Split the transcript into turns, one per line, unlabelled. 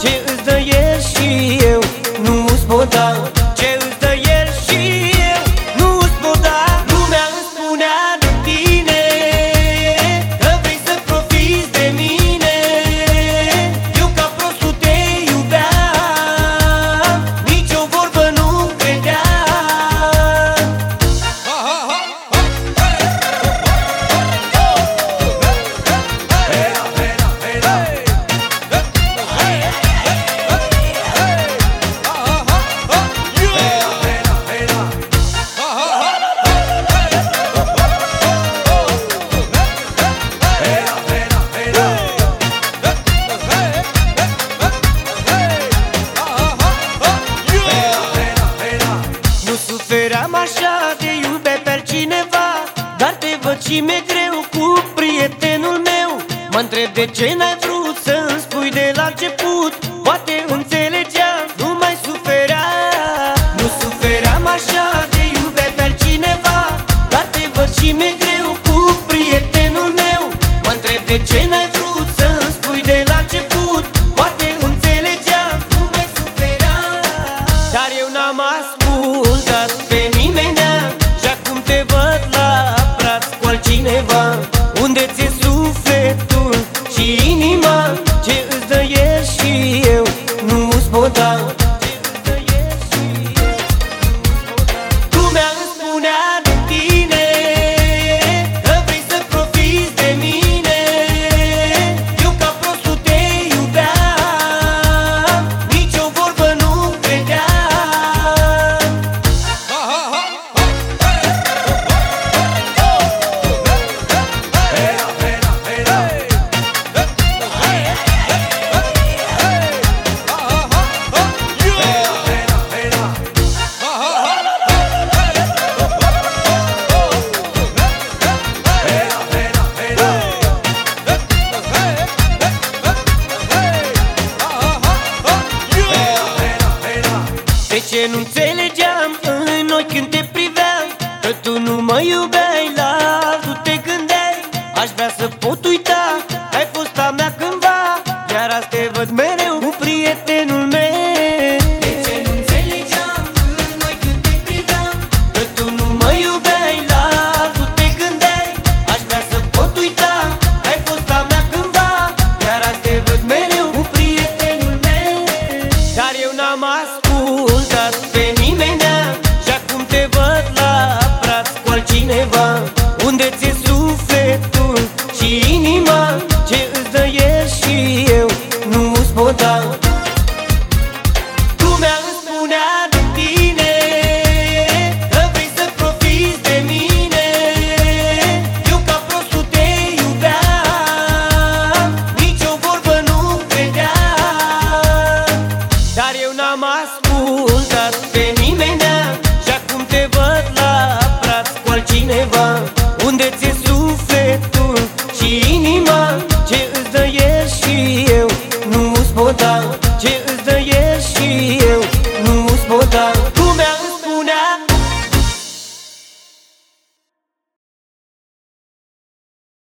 Ce îți dăiești și eu nu-ți pot da. Și mi-e greu cu prietenul meu. Mă întreb de ce n-ai vrut să-mi spui de la început. Poate înțelegeam, nu mai suferea. Nu sufeream așa de iubea pe altcineva. Dar te văd și mi-e greu cu prietenul meu. Mă întreb de ce n-ai vrut să-mi spui de la început. Poate înțelegeam, nu mai suferea. Dar eu n-am ascultat pe văd mereu cu prietenul meu eu n-am ascultat pe nimeni da. Și acum te văd la braț cu altcineva. Unde ți-e sufletul și inima? Ce îți dă el și eu? Nu-ți pot da. Ce îți dă el și eu? Nu-ți pot da.